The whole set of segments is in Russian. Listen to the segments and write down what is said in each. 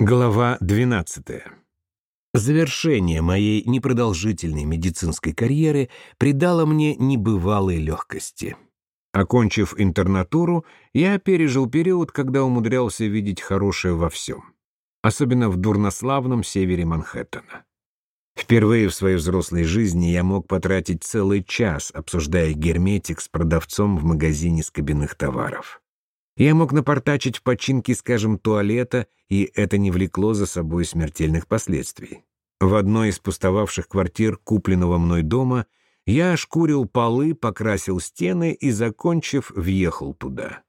Глава 12. Завершение моей непродолжительной медицинской карьеры придало мне небывалой легкости. Окончив интернатуру, я пережил период, когда умудрялся видеть хорошее во всем. Особенно в дурнославном севере Манхэттена. Впервые в своей взрослой жизни я мог потратить целый час, обсуждая герметик с продавцом в магазине с кабинных товаров. Я мог напортачить в починке, скажем, туалета, и это не влекло за собой смертельных последствий. В одной из пустовавших квартир купленного мной дома я ошкурил полы, покрасил стены и, закончив, въехал туда.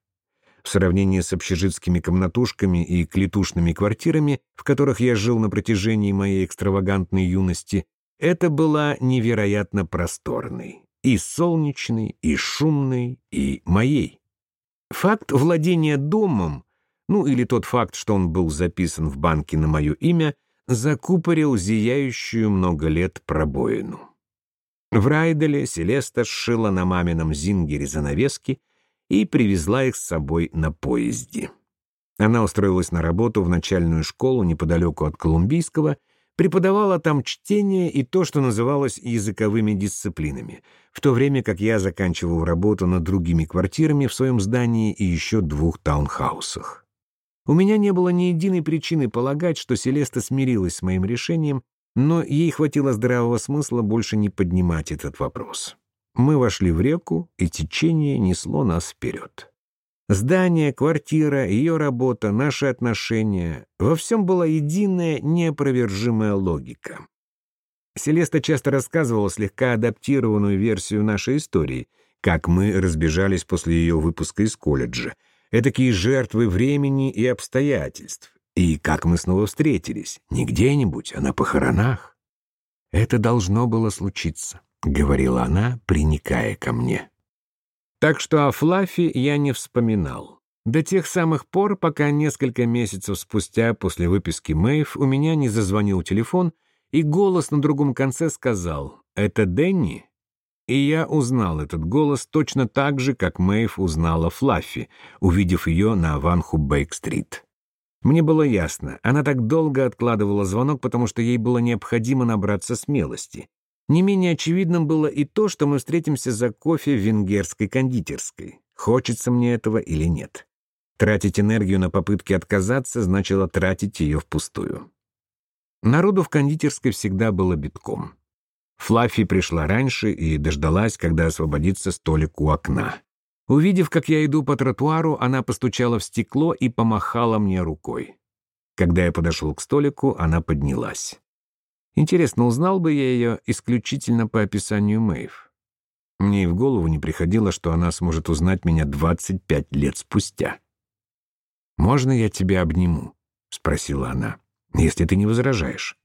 В сравнении с общежитскими комнатушками и клетушными квартирами, в которых я жил на протяжении моей экстравагантной юности, это была невероятно просторной, и солнечной, и шумной, и моей. Факт владения домом, ну или тот факт, что он был записан в банке на мое имя, закупорил зияющую много лет пробоину. В Райделе Селеста сшила на мамином зингере занавески и привезла их с собой на поезде. Она устроилась на работу в начальную школу неподалеку от Колумбийского преподавала там чтение и то, что называлось языковыми дисциплинами, в то время как я заканчивал работу над другими квартирами в своем здании и еще двух таунхаусах. У меня не было ни единой причины полагать, что Селеста смирилась с моим решением, но ей хватило здравого смысла больше не поднимать этот вопрос. Мы вошли в реку, и течение несло нас вперед. Здание, квартира, ее работа, наши отношения — во всем была единая, неопровержимая логика. Селеста часто рассказывала слегка адаптированную версию нашей истории, как мы разбежались после ее выпуска из колледжа, этакие жертвы времени и обстоятельств, и как мы снова встретились, не где-нибудь, а на похоронах. «Это должно было случиться», — говорила она, приникая ко мне. Так что о Флаффи я не вспоминал. До тех самых пор, пока несколько месяцев спустя после выписки Мэйв у меня не зазвонил телефон, и голос на другом конце сказал «Это Дэнни?» И я узнал этот голос точно так же, как Мэйв узнала Флаффи, увидев ее на Ванху Бейк-стрит. Мне было ясно, она так долго откладывала звонок, потому что ей было необходимо набраться смелости. Не менее очевидным было и то, что мы встретимся за кофе в венгерской кондитерской. Хочется мне этого или нет. Тратить энергию на попытки отказаться значило тратить ее впустую. Народу в кондитерской всегда было битком. Флаффи пришла раньше и дождалась, когда освободится столик у окна. Увидев, как я иду по тротуару, она постучала в стекло и помахала мне рукой. Когда я подошел к столику, она поднялась. Интересно, узнал бы я ее исключительно по описанию Мэйв. Мне и в голову не приходило, что она сможет узнать меня 25 лет спустя. «Можно я тебя обниму?» — спросила она, — «если ты не возражаешь».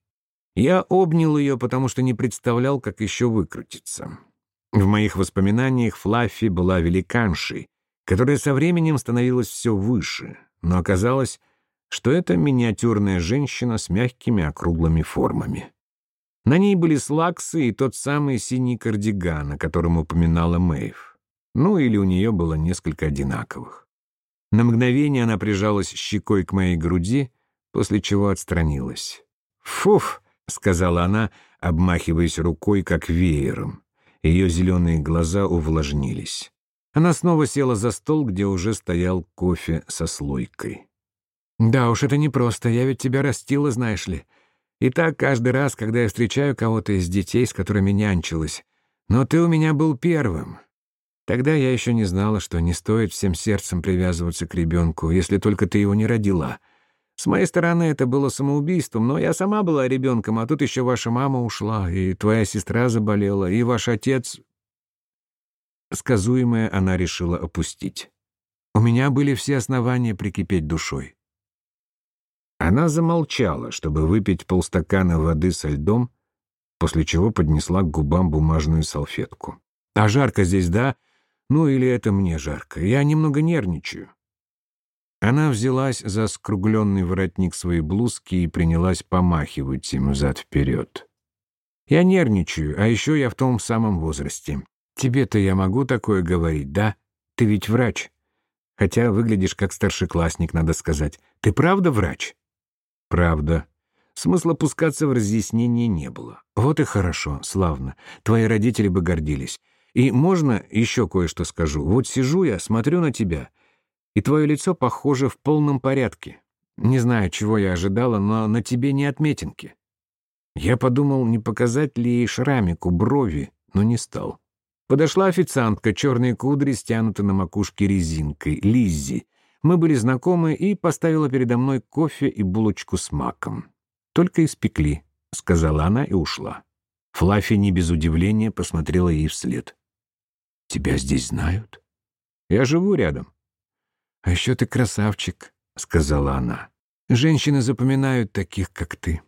Я обнял ее, потому что не представлял, как еще выкрутиться. В моих воспоминаниях Флаффи была великаншей, которая со временем становилась все выше, но оказалось, что это миниатюрная женщина с мягкими округлыми формами. На ней были слаксы и тот самый синий кардиган, о котором упоминала Мэйв. Ну, или у нее было несколько одинаковых. На мгновение она прижалась щекой к моей груди, после чего отстранилась. «Фуф!» — сказала она, обмахиваясь рукой, как веером. Ее зеленые глаза увлажнились. Она снова села за стол, где уже стоял кофе со слойкой. «Да уж, это непросто, я ведь тебя растила, знаешь ли. И так каждый раз, когда я встречаю кого-то из детей, с которыми нянчилась. Но ты у меня был первым. Тогда я еще не знала, что не стоит всем сердцем привязываться к ребенку, если только ты его не родила. С моей стороны это было самоубийством, но я сама была ребенком, а тут еще ваша мама ушла, и твоя сестра заболела, и ваш отец... Сказуемое она решила опустить. У меня были все основания прикипеть душой. Она замолчала, чтобы выпить полстакана воды со льдом, после чего поднесла к губам бумажную салфетку. «А жарко здесь, да? Ну или это мне жарко? Я немного нервничаю». Она взялась за скругленный воротник своей блузки и принялась помахивать им взад-вперед. «Я нервничаю, а еще я в том самом возрасте. Тебе-то я могу такое говорить, да? Ты ведь врач. Хотя выглядишь как старшеклассник, надо сказать. Ты правда врач?» Правда. Смысла пускаться в разъяснение не было. Вот и хорошо, славно. Твои родители бы гордились. И можно еще кое-что скажу? Вот сижу я, смотрю на тебя, и твое лицо похоже в полном порядке. Не знаю, чего я ожидала, но на тебе не отметинки. Я подумал, не показать ли ей шрамику брови, но не стал. Подошла официантка, черные кудри стянуты на макушке резинкой, Лиззи. Мы были знакомы и поставила передо мной кофе и булочку с маком. «Только испекли», — сказала она и ушла. Флаффи не без удивления посмотрела ей вслед. «Тебя здесь знают?» «Я живу рядом». «А еще ты красавчик», — сказала она. «Женщины запоминают таких, как ты.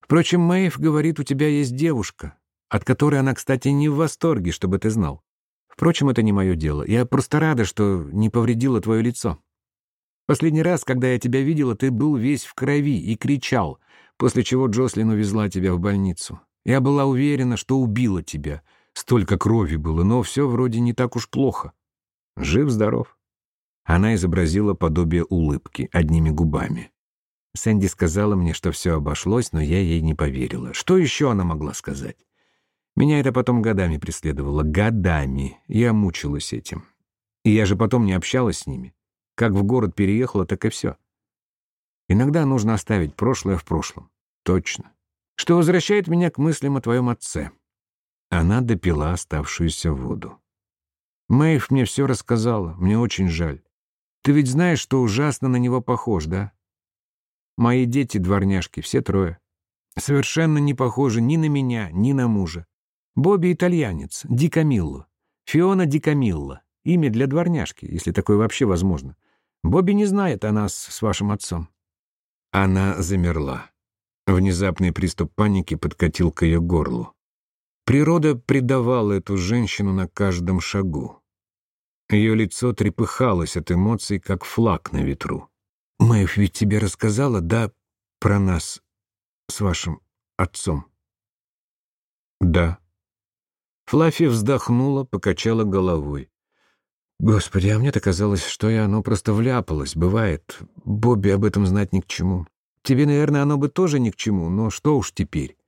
Впрочем, Мэйв говорит, у тебя есть девушка, от которой она, кстати, не в восторге, чтобы ты знал. Впрочем, это не мое дело. Я просто рада, что не повредила твое лицо. Последний раз, когда я тебя видела, ты был весь в крови и кричал, после чего Джослин увезла тебя в больницу. Я была уверена, что убила тебя. Столько крови было, но все вроде не так уж плохо. Жив-здоров. Она изобразила подобие улыбки одними губами. Сэнди сказала мне, что все обошлось, но я ей не поверила. Что еще она могла сказать? Меня это потом годами преследовало. Годами. Я мучилась этим. И я же потом не общалась с ними. Как в город переехала, так и все. Иногда нужно оставить прошлое в прошлом. Точно. Что возвращает меня к мыслям о твоем отце. Она допила оставшуюся воду. Мэйв мне все рассказала. Мне очень жаль. Ты ведь знаешь, что ужасно на него похож, да? Мои дети-дворняжки, все трое. Совершенно не похожи ни на меня, ни на мужа. Бобби итальянец, Ди Камилло. Фиона Ди Камилло. Имя для дворняжки, если такое вообще возможно. Бобби не знает о нас с вашим отцом». Она замерла. Внезапный приступ паники подкатил к ее горлу. Природа предавала эту женщину на каждом шагу. Ее лицо трепыхалось от эмоций, как флаг на ветру. «Мэйв ведь тебе рассказала, да, про нас с вашим отцом?» «Да», Флаффи вздохнула, покачала головой. «Господи, а мне-то казалось, что и оно просто вляпалось. Бывает. Бобби об этом знать ни к чему. Тебе, наверное, оно бы тоже ни к чему, но что уж теперь.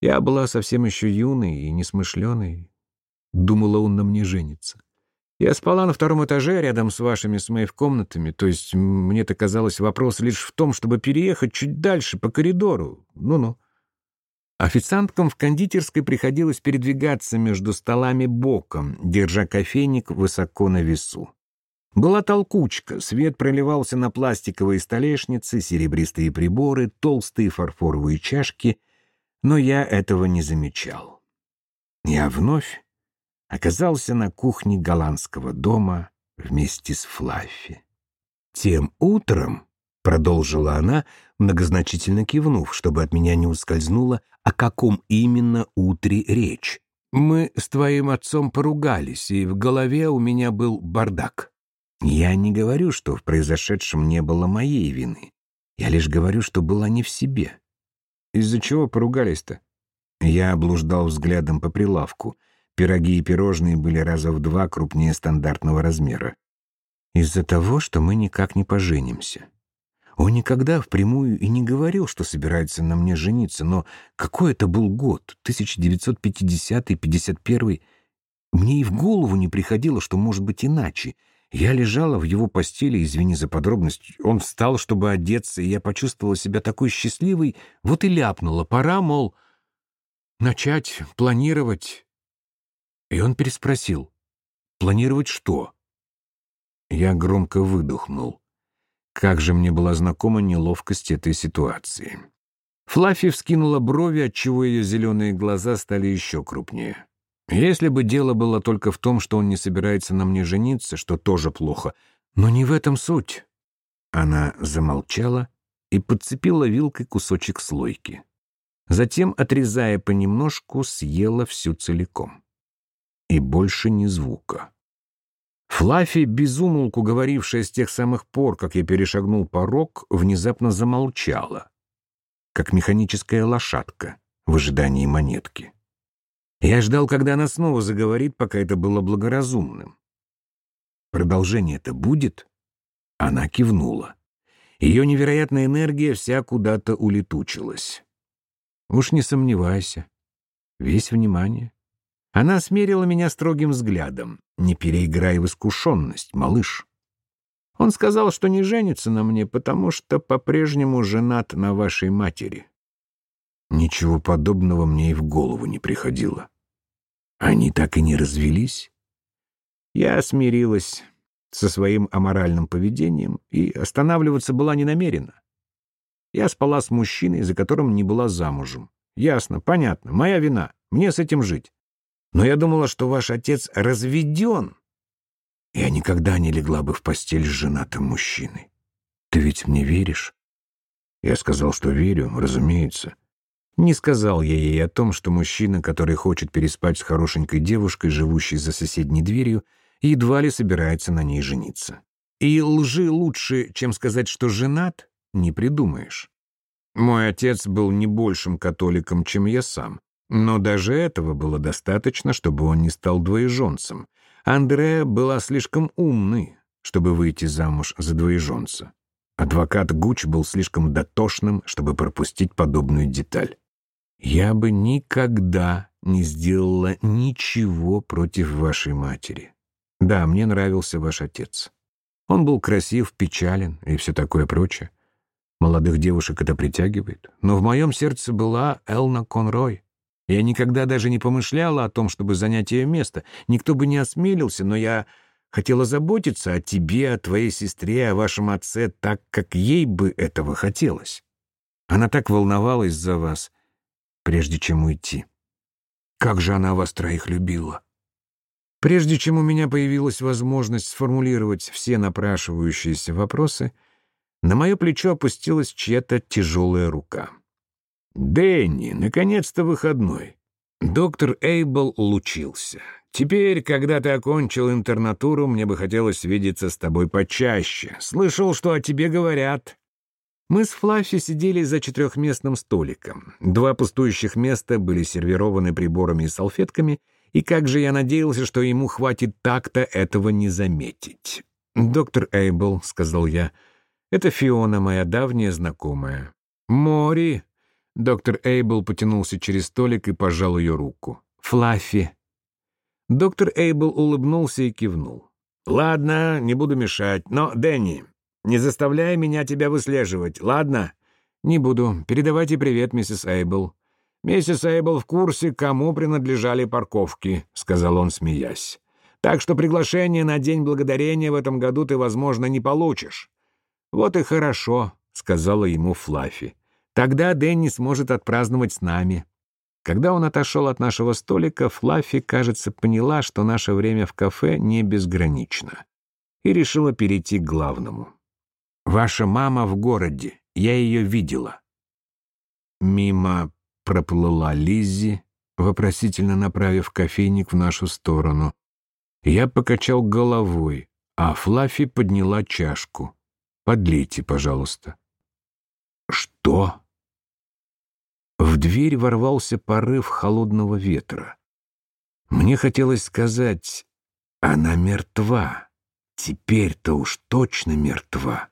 Я была совсем еще юной и несмышленой. Думала, он на мне женится. Я спала на втором этаже рядом с вашими с моей комнатами, то есть мне-то казалось вопрос лишь в том, чтобы переехать чуть дальше по коридору. Ну-ну. Официанткам в кондитерской приходилось передвигаться между столами боком, держа кофейник высоко на весу. Была толкучка, свет проливался на пластиковые столешницы, серебристые приборы, толстые фарфоровые чашки, но я этого не замечал. Я вновь оказался на кухне голландского дома вместе с Флаффи. Тем утром Продолжила она, многозначительно кивнув, чтобы от меня не ускользнуло, о каком именно утре речь. «Мы с твоим отцом поругались, и в голове у меня был бардак. Я не говорю, что в произошедшем не было моей вины. Я лишь говорю, что была не в себе. Из-за чего поругались-то?» Я облуждал взглядом по прилавку. Пироги и пирожные были раза в два крупнее стандартного размера. «Из-за того, что мы никак не поженимся». Он никогда впрямую и не говорил, что собирается на мне жениться, но какой это был год, 1950-51 Мне и в голову не приходило, что может быть иначе. Я лежала в его постели, извини за подробность. Он встал, чтобы одеться, и я почувствовала себя такой счастливой, вот и ляпнула. Пора, мол, начать планировать. И он переспросил. «Планировать что?» Я громко выдохнул. Как же мне была знакома неловкость этой ситуации. Флаффи вскинула брови, отчего ее зеленые глаза стали еще крупнее. Если бы дело было только в том, что он не собирается на мне жениться, что тоже плохо, но не в этом суть. Она замолчала и подцепила вилкой кусочек слойки. Затем, отрезая понемножку, съела всю целиком. И больше ни звука. Флаффи, безумолку говорившая с тех самых пор, как я перешагнул порог, внезапно замолчала, как механическая лошадка в ожидании монетки. Я ждал, когда она снова заговорит, пока это было благоразумным. Продолжение это будет? Она кивнула. Ее невероятная энергия вся куда-то улетучилась. Уж не сомневайся. Весь внимание. Она смерила меня строгим взглядом. Не переиграй в искушенность, малыш. Он сказал, что не женится на мне, потому что по-прежнему женат на вашей матери. Ничего подобного мне и в голову не приходило. Они так и не развелись. Я смирилась со своим аморальным поведением и останавливаться была не намерена. Я спала с мужчиной, за которым не была замужем. Ясно, понятно, моя вина, мне с этим жить. Но я думала, что ваш отец разведен. Я никогда не легла бы в постель с женатым мужчиной. Ты ведь мне веришь? Я сказал, что верю, разумеется. Не сказал я ей о том, что мужчина, который хочет переспать с хорошенькой девушкой, живущей за соседней дверью, едва ли собирается на ней жениться. И лжи лучше, чем сказать, что женат, не придумаешь. Мой отец был не большим католиком, чем я сам, но даже этого было достаточно, чтобы он не стал двоеженцем. Андреа была слишком умной, чтобы выйти замуж за двоеженца. Адвокат Гуч был слишком дотошным, чтобы пропустить подобную деталь. Я бы никогда не сделала ничего против вашей матери. Да, мне нравился ваш отец. Он был красив, печален и все такое прочее. Молодых девушек это притягивает. Но в моем сердце была Элна Конрой. Я никогда даже не помышляла о том, чтобы занять ее место. Никто бы не осмелился, но я хотела заботиться о тебе, о твоей сестре, о вашем отце так, как ей бы этого хотелось. Она так волновалась за вас, прежде чем уйти. Как же она вас троих любила. Прежде чем у меня появилась возможность сформулировать все напрашивающиеся вопросы, на мое плечо опустилась чья-то тяжелая рука. «Дэнни, наконец-то выходной». Доктор Эйбл лучился. «Теперь, когда ты окончил интернатуру, мне бы хотелось видеться с тобой почаще. Слышал, что о тебе говорят. Мы с Флаффи сидели за четырехместным столиком. Два пустующих места были сервированы приборами и салфетками, и как же я надеялся, что ему хватит так-то этого не заметить. «Доктор Эйбл», — сказал я, — «это Фиона, моя давняя знакомая». «Мори!» — доктор Эйбл потянулся через столик и пожал ее руку. «Флаффи». Доктор Эйбл улыбнулся и кивнул. «Ладно, не буду мешать, но, Дэнни, не заставляй меня тебя выслеживать, ладно? Не буду. Передавайте привет, миссис Эйбл. Миссис Эйбл в курсе, кому принадлежали парковки, сказал он, смеясь. Так что приглашение на День Благодарения в этом году ты, возможно, не получишь. Вот и хорошо, сказала ему Флаффи. Тогда Дэнни сможет отпраздновать с нами. Когда он отошел от нашего столика, Флаффи, кажется, поняла, что наше время в кафе не безгранично, и решила перейти к главному. Ваша мама в городе. Я ее видела». Мимо проплыла Лиззи, вопросительно направив кофейник в нашу сторону. Я покачал головой, а Флаффи подняла чашку. «Подлейте, пожалуйста». «Что?» В дверь ворвался порыв холодного ветра. Мне хотелось сказать, она мертва. Теперь-то уж точно мертва.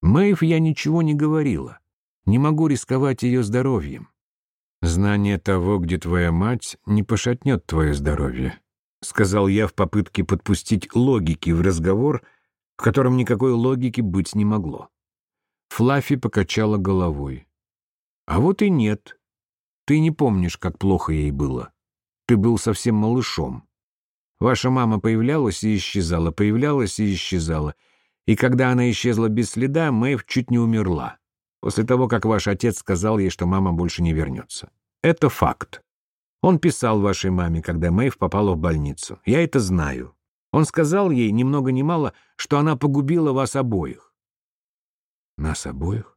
Мэйв я ничего не говорила. Не могу рисковать ее здоровьем. Знание того, где твоя мать, не пошатнет твое здоровье, сказал я в попытке подпустить логики в разговор, в котором никакой логики быть не могло. Флаффи покачала головой. А вот и нет. Ты не помнишь, как плохо ей было. Ты был совсем малышом. Ваша мама появлялась и исчезала, появлялась и исчезала — и когда она исчезла без следа, Мэйв чуть не умерла. После того, как ваш отец сказал ей, что мама больше не вернется. Это факт. Он писал вашей маме, когда Мэйв попала в больницу. Я это знаю. Он сказал ей, ни много ни мало, что она погубила вас обоих. Нас обоих?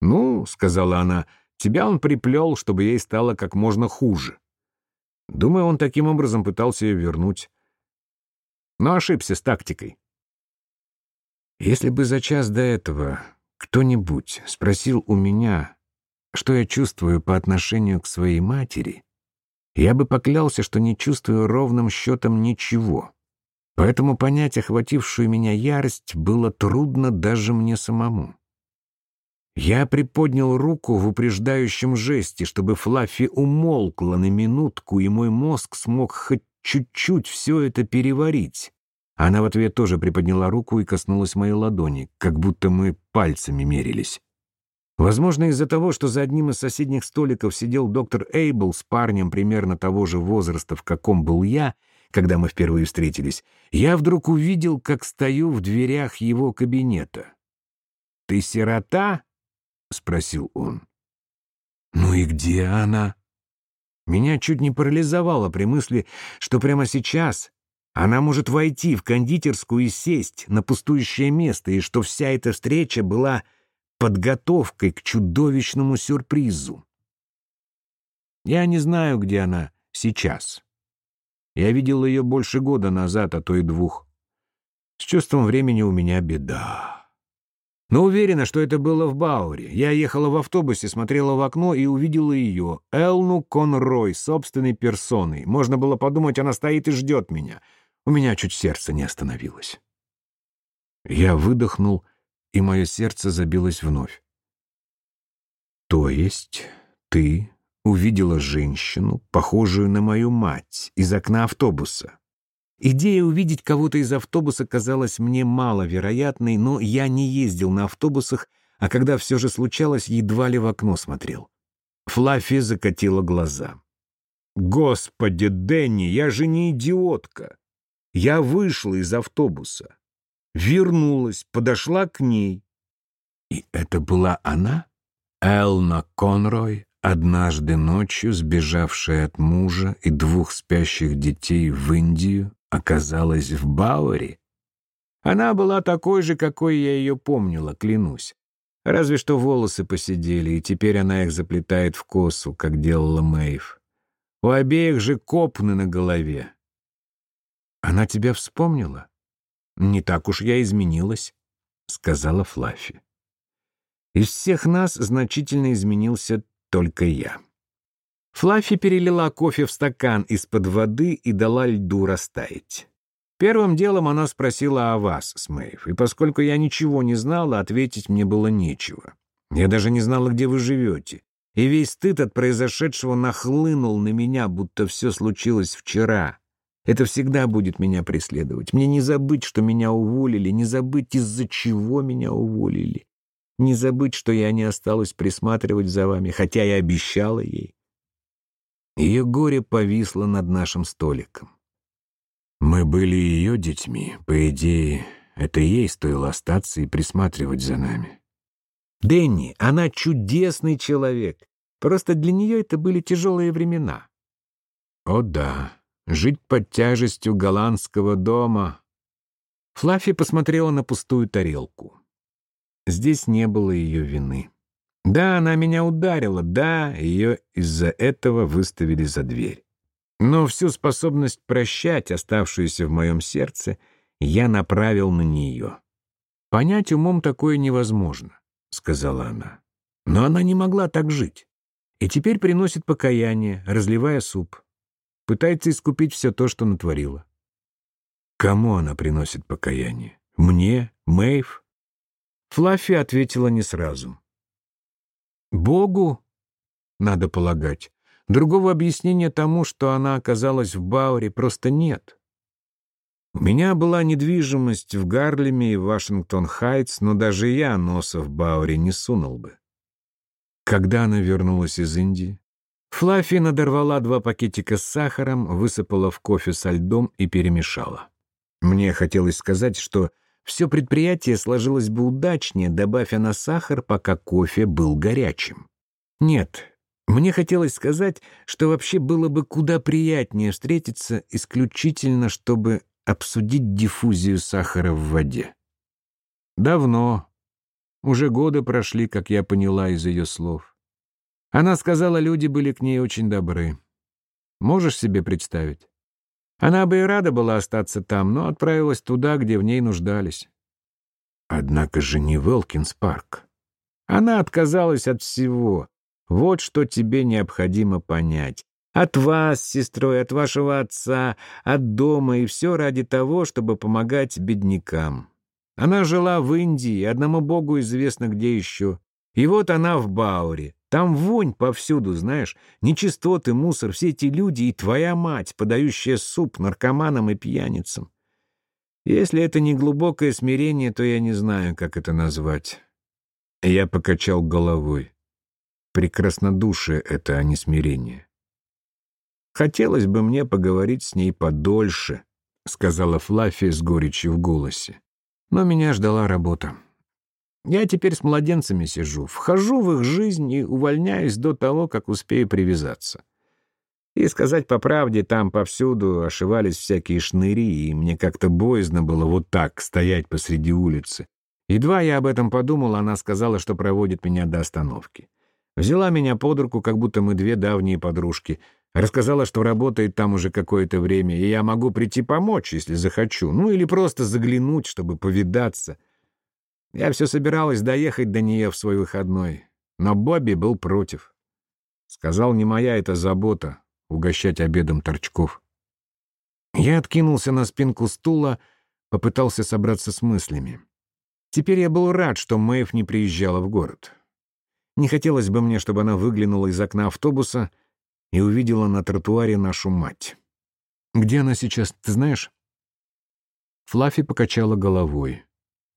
Ну, сказала она, тебя он приплел, чтобы ей стало как можно хуже. Думаю, он таким образом пытался ее вернуть. Но ошибся с тактикой. Если бы за час до этого кто-нибудь спросил у меня, что я чувствую по отношению к своей матери, я бы поклялся, что не чувствую ровным счетом ничего. Поэтому понять охватившую меня ярость было трудно даже мне самому. Я приподнял руку в упреждающем жесте, чтобы Флаффи умолкла на минутку, и мой мозг смог хоть чуть-чуть все это переварить. Она в ответ тоже приподняла руку и коснулась моей ладони, как будто мы пальцами мерились. Возможно, из-за того, что за одним из соседних столиков сидел доктор Эйбл с парнем примерно того же возраста, в каком был я, когда мы впервые встретились, я вдруг увидел, как стою в дверях его кабинета. «Ты сирота?» — спросил он. «Ну и где она?» Меня чуть не парализовало при мысли, что прямо сейчас она может войти в кондитерскую и сесть на пустующее место, и что вся эта встреча была подготовкой к чудовищному сюрпризу. Я не знаю, где она сейчас. Я видел ее больше года назад, а то и двух. С чувством времени у меня беда. Но уверена, что это было в Бауре. Я ехала в автобусе, смотрела в окно и увидела ее, Элну Конрой, собственной персоной. Можно было подумать, она стоит и ждет меня. У меня чуть сердце не остановилось. Я выдохнул, и мое сердце забилось вновь. То есть ты увидела женщину, похожую на мою мать, из окна автобуса? Идея увидеть кого-то из автобуса казалась мне маловероятной, но я не ездил на автобусах, а когда все же случалось, едва ли в окно смотрел. Флаффи закатила глаза. «Господи, Дэнни, я же не идиотка! Я вышла из автобуса, вернулась, подошла к ней. И это была она? Элна Конрой, однажды ночью сбежавшая от мужа и двух спящих детей в Индию, оказалась в Бауэре. Она была такой же, какой я ее помнила, клянусь. Разве что волосы посидели, и теперь она их заплетает в косу, как делала Мэйв. У обеих же копны на голове. Она тебя вспомнила? Не так уж я изменилась, — сказала Флаффи. Из всех нас значительно изменился только я. Флаффи перелила кофе в стакан из-под воды и дала льду растаять. Первым делом она спросила о вас, Смейв, и поскольку я ничего не знала, ответить мне было нечего. Я даже не знала, где вы живете. И весь стыд от произошедшего нахлынул на меня, будто все случилось вчера. Это всегда будет меня преследовать. Мне не забыть, что меня уволили, не забыть, из-за чего меня уволили. Не забыть, что я не осталась присматривать за вами, хотя я обещала ей. Ее горе повисло над нашим столиком. Мы были ее детьми. По идее, это ей стоило остаться и присматривать за нами. Дэнни, она чудесный человек. Просто для нее это были тяжелые времена. О да, жить под тяжестью голландского дома. Флаффи посмотрела на пустую тарелку. Здесь не было ее вины. Да, она меня ударила, да, ее из-за этого выставили за дверь. Но всю способность прощать, оставшуюся в моем сердце, я направил на нее. «Понять умом такое невозможно», — сказала она. Но она не могла так жить. И теперь приносит покаяние, разливая суп. Пытается искупить все то, что натворила. Кому она приносит покаяние? Мне? Мэйв? Флаффи ответила не сразу. Богу, надо полагать. Другого объяснения тому, что она оказалась в Бауре, просто нет. У меня была недвижимость в Гарлеме и Вашингтон-Хайтс, но даже я носа в Бауре не сунул бы. Когда она вернулась из Индии? Флаффи надорвала два пакетика с сахаром, высыпала в кофе со льдом и перемешала. Мне хотелось сказать, что все предприятие сложилось бы удачнее, добавь она сахар, пока кофе был горячим. Нет, мне хотелось сказать, что вообще было бы куда приятнее встретиться исключительно, чтобы обсудить диффузию сахара в воде. Давно. Уже годы прошли, как я поняла из ее слов. Она сказала, люди были к ней очень добры. Можешь себе представить? Она бы и рада была остаться там, но отправилась туда, где в ней нуждались. Однако же не Велкинс парк. Она отказалась от всего. Вот что тебе необходимо понять. От вас, сестрой, от вашего отца, от дома, и все ради того, чтобы помогать беднякам. Она жила в Индии, одному богу известно где еще. И вот она в Бауре. Там вонь повсюду, знаешь, нечистоты, мусор, все эти люди и твоя мать, подающая суп наркоманам и пьяницам. Если это не глубокое смирение, то я не знаю, как это назвать. Я покачал головой. Прекраснодушие это, а не смирение. Хотелось бы мне поговорить с ней подольше, сказала Флаффи с горечью в голосе. Но меня ждала работа. Я теперь с младенцами сижу, вхожу в их жизнь и увольняюсь до того, как успею привязаться. И сказать по правде, там повсюду ошивались всякие шныри, и мне как-то боязно было вот так стоять посреди улицы. Едва я об этом подумал, она сказала, что проводит меня до остановки. Взяла меня под руку, как будто мы две давние подружки. Рассказала, что работает там уже какое-то время, и я могу прийти помочь, если захочу. Ну или просто заглянуть, чтобы повидаться. Я все собиралась доехать до нее в свой выходной, но Бобби был против. Сказал, не моя это забота — угощать обедом торчков. Я откинулся на спинку стула, попытался собраться с мыслями. Теперь я был рад, что Мэйв не приезжала в город. Не хотелось бы мне, чтобы она выглянула из окна автобуса и увидела на тротуаре нашу мать. «Где она сейчас, ты знаешь?» Флаффи покачала головой.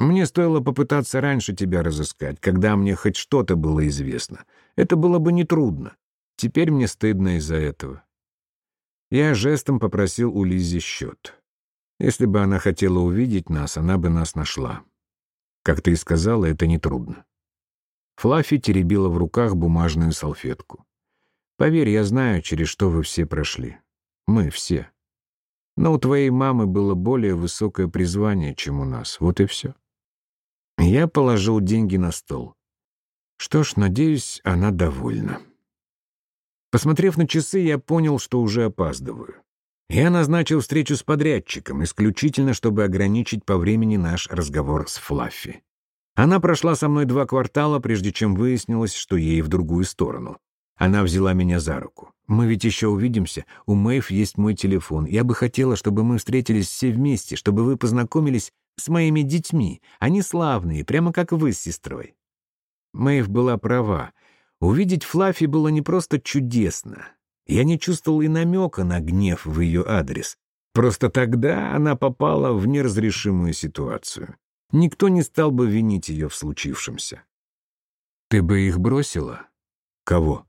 Мне стоило попытаться раньше тебя разыскать, когда мне хоть что-то было известно. Это было бы нетрудно. Теперь мне стыдно из-за этого. Я жестом попросил у Лизи счет. Если бы она хотела увидеть нас, она бы нас нашла. Как ты и сказала, это нетрудно. Флаффи теребила в руках бумажную салфетку. Поверь, я знаю, через что вы все прошли. Мы все. Но у твоей мамы было более высокое призвание, чем у нас. Вот и все. Я положил деньги на стол. Что ж, надеюсь, она довольна. Посмотрев на часы, я понял, что уже опаздываю. Я назначил встречу с подрядчиком, исключительно чтобы ограничить по времени наш разговор с Флаффи. Она прошла со мной два квартала, прежде чем выяснилось, что ей в другую сторону. Она взяла меня за руку. «Мы ведь еще увидимся. У Мэйв есть мой телефон. Я бы хотела, чтобы мы встретились все вместе, чтобы вы познакомились с моими детьми. Они славные, прямо как вы с сестрой». Мэйв была права. Увидеть Флаффи было не просто чудесно. Я не чувствовал и намека на гнев в ее адрес. Просто тогда она попала в неразрешимую ситуацию. Никто не стал бы винить ее в случившемся. «Ты бы их бросила?» «Кого?»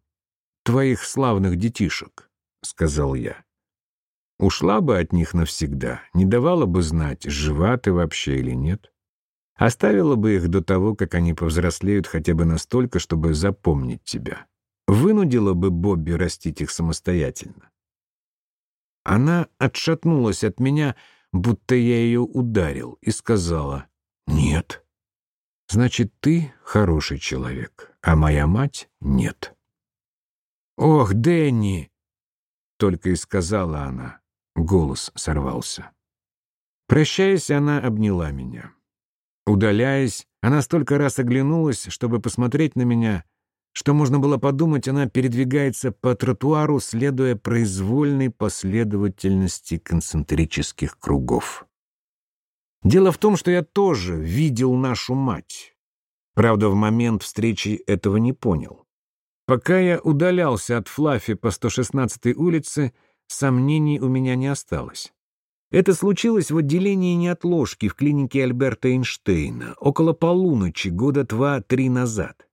«Твоих славных детишек», — сказал я. Ушла бы от них навсегда, не давала бы знать, жива ты вообще или нет. Оставила бы их до того, как они повзрослеют хотя бы настолько, чтобы запомнить тебя. Вынудила бы Бобби растить их самостоятельно. Она отшатнулась от меня, будто я ее ударил, и сказала «Нет». «Значит, ты хороший человек, а моя мать — нет». «Ох, Дэнни!» — только и сказала она. Голос сорвался. Прощаясь, она обняла меня. Удаляясь, она столько раз оглянулась, чтобы посмотреть на меня, что можно было подумать, она передвигается по тротуару, следуя произвольной последовательности концентрических кругов. Дело в том, что я тоже видел нашу мать. Правда, в момент встречи этого не понял. Пока я удалялся от Флаффи по 116-й улице, Сомнений у меня не осталось. Это случилось в отделении неотложки в клинике Альберта Эйнштейна около полуночи года два-три назад.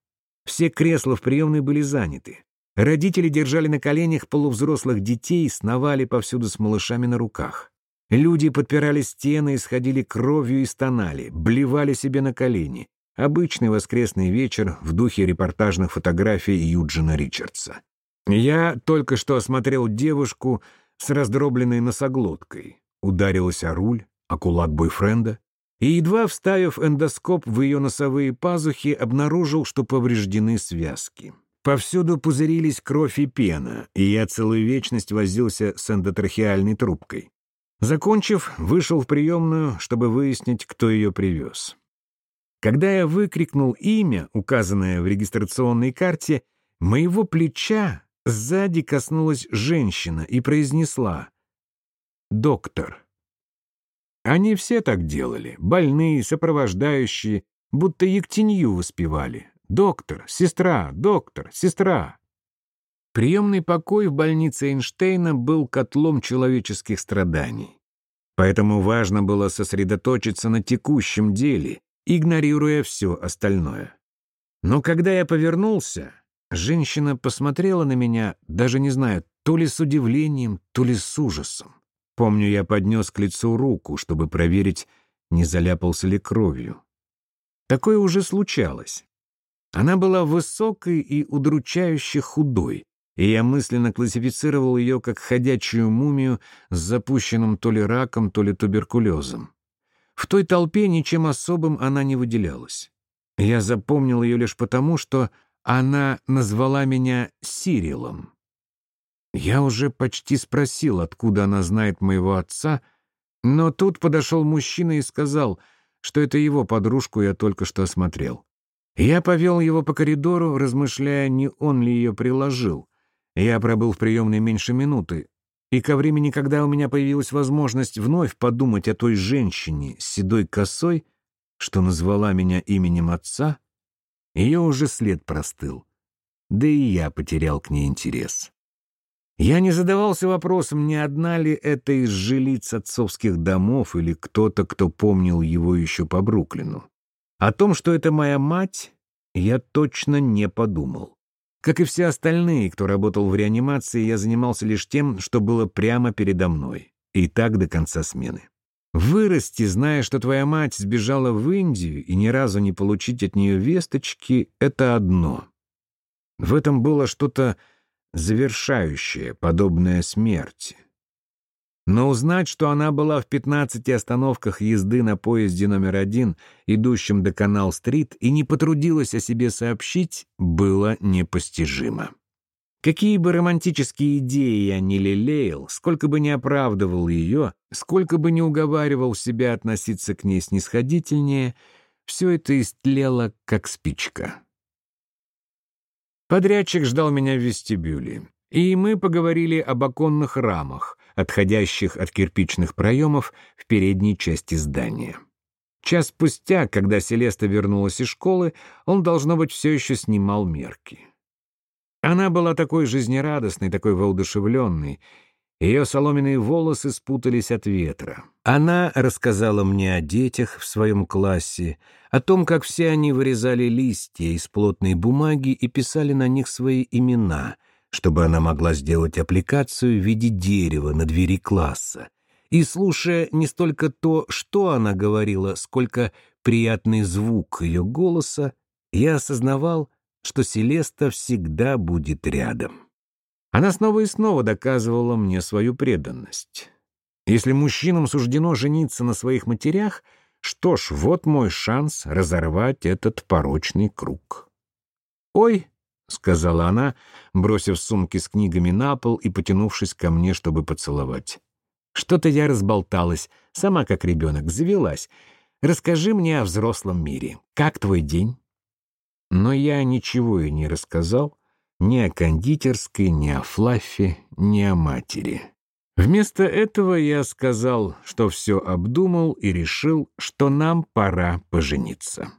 Все кресла в приемной были заняты. Родители держали на коленях полувзрослых детей и сновали повсюду с малышами на руках. Люди подпирали стены, исходили кровью и стонали, блевали себе на колени. Обычный воскресный вечер в духе репортажных фотографий Юджина Ричардса. Я только что осмотрел девушку с раздробленной носоглоткой, ударилась о руль, о кулак бойфренда, и, едва вставив эндоскоп в ее носовые пазухи, обнаружил, что повреждены связки. Повсюду пузырились кровь и пена, и я целую вечность возился с эндотрахеальной трубкой. Закончив, вышел в приемную, чтобы выяснить, кто ее привез. Когда я выкрикнул имя, указанное в регистрационной карте, моего плеча Сзади коснулась женщина и произнесла «Доктор». Они все так делали, больные, сопровождающие, будто Ектенью воспевали. «Доктор, сестра, доктор, сестра». Приемный покой в больнице Эйнштейна был котлом человеческих страданий. Поэтому важно было сосредоточиться на текущем деле, игнорируя все остальное. Но когда я повернулся, женщина посмотрела на меня, даже не знаю, то ли с удивлением, то ли с ужасом. Помню, я поднес к лицу руку, чтобы проверить, не заляпался ли кровью. Такое уже случалось. Она была высокой и удручающе худой, и я мысленно классифицировал ее как ходячую мумию с запущенным то ли раком, то ли туберкулезом. В той толпе ничем особым она не выделялась. Я запомнил ее лишь потому, что она назвала меня Сирилом. Я уже почти спросил, откуда она знает моего отца, но тут подошел мужчина и сказал, что это его подружку я только что осмотрел. Я повел его по коридору, размышляя, не он ли ее приложил. Я пробыл в приемной меньше минуты, и ко времени, когда у меня появилась возможность вновь подумать о той женщине с седой косой, что назвала меня именем отца, ее уже след простыл. Да и я потерял к ней интерес. Я не задавался вопросом, не одна ли это из жилиц отцовских домов или кто-то, кто помнил его еще по Бруклину. О том, что это моя мать, я точно не подумал. Как и все остальные, кто работал в реанимации, я занимался лишь тем, что было прямо передо мной. И так до конца смены. Вырасти, зная, что твоя мать сбежала в Индию и ни разу не получить от нее весточки — это одно. В этом было что-то завершающее, подобное смерти. Но узнать, что она была в 15 остановках езды на поезде номер один, идущем до Канал-стрит, и не потрудилась о себе сообщить, было непостижимо. Какие бы романтические идеи я ни лелеял, сколько бы ни оправдывал ее, сколько бы ни уговаривал себя относиться к ней снисходительнее, все это истлело, как спичка. Подрядчик ждал меня в вестибюле, и мы поговорили об оконных рамах, отходящих от кирпичных проемов в передней части здания. Час спустя, когда Селеста вернулась из школы, он, должно быть, все еще снимал мерки. Она была такой жизнерадостной, такой воодушевленной. Ее соломенные волосы спутались от ветра. Она рассказала мне о детях в своем классе, о том, как все они вырезали листья из плотной бумаги и писали на них свои имена — чтобы она могла сделать аппликацию в виде дерева на двери класса. И слушая не столько то, что она говорила, сколько приятный звук ее голоса, я осознавал, что Селеста всегда будет рядом. Она снова и снова доказывала мне свою преданность. Если мужчинам суждено жениться на своих матерях, что ж, вот мой шанс разорвать этот порочный круг. «Ой!» — сказала она, бросив сумки с книгами на пол и потянувшись ко мне, чтобы поцеловать. «Что-то я разболталась, сама как ребенок, завелась. Расскажи мне о взрослом мире. Как твой день?» Но я ничего и не рассказал, ни о кондитерской, ни о Флаффе, ни о матери. Вместо этого я сказал, что все обдумал и решил, что нам пора пожениться.